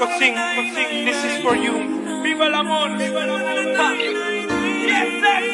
Cosing, Cosing, this is for you. Viva el amor, viva el amor. Yes, sir!